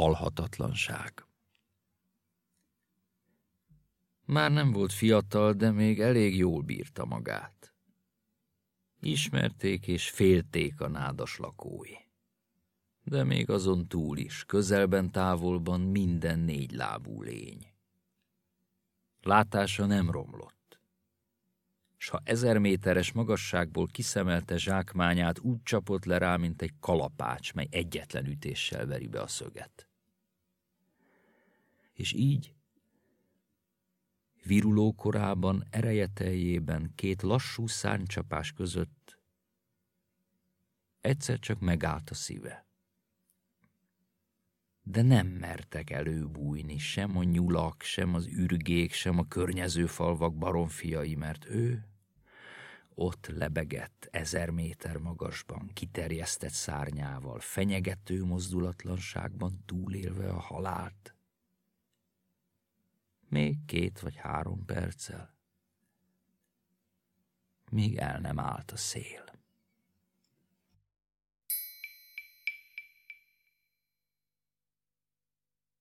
halhatatlanság. Már nem volt fiatal, de még elég jól bírta magát. Ismerték és félték a nádas lakói. De még azon túl is, közelben, távolban minden négy lábú lény. Látása nem romlott. S ha ezer méteres magasságból kiszemelte zsákmányát, úgy csapott le rá, mint egy kalapács, mely egyetlen ütéssel veri be a szöget. És így viruló korában, erejeteljében, két lassú szárnycsapás között egyszer csak megállt a szíve. De nem mertek előbújni sem a nyulak, sem az ürgék, sem a környező falvak baromfiai, mert ő ott lebegett ezer méter magasban, kiterjesztett szárnyával, fenyegető mozdulatlanságban túlélve a halált még két vagy három perccel, míg el nem állt a szél.